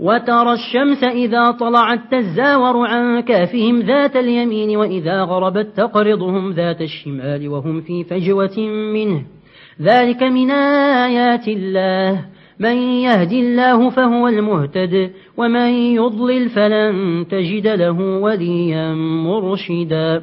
وترى الشمس إذا طلعت تزاور عن كافهم ذات اليمين وإذا غربت تقرضهم ذات الشمال وهم في فجوة منه. ذلك من آيات الله. من يهد الله فهو المهتد ومن يضلل فلن تجد له وليا مرشدا.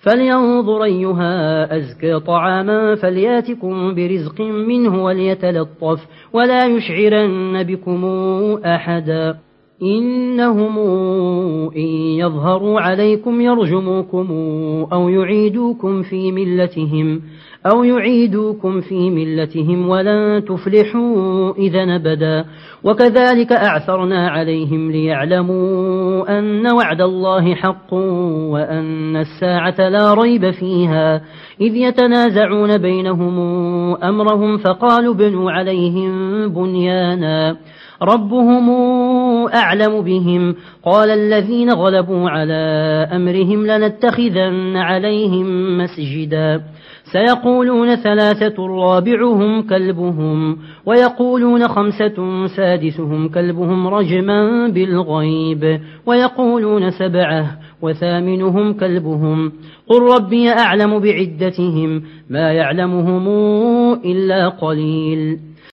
فلينظر أيها أزكى طعاما فلياتكم برزق منه وليتلطف ولا يشعرن بكم أحدا. إنهم إن يظهروا عليكم يرجموكم أو يعيدوكم في ملتهم أو يعيدوكم في ملتهم ولن تفلحوا إذا نبدا. وكذلك أعثرنا عليهم ليعلموا أن وعد الله حق وأن الساعة لا ريب فيها. إذ يتنازعون بينهم أمرهم فقالوا بنوا عليهم بنيانا. ربهم أعلم بهم. قال الذين غلبوا على أمرهم لنتخذن عليهم مسجدا. سيقولون ثلاثة رابعهم كلبهم ويقولون خمسة سادسهم كلبهم رجما بالغيب ويقولون سبعة وثامنهم كلبهم. قل ربي أعلم بعدتهم ما يعلمهم إلا قليل.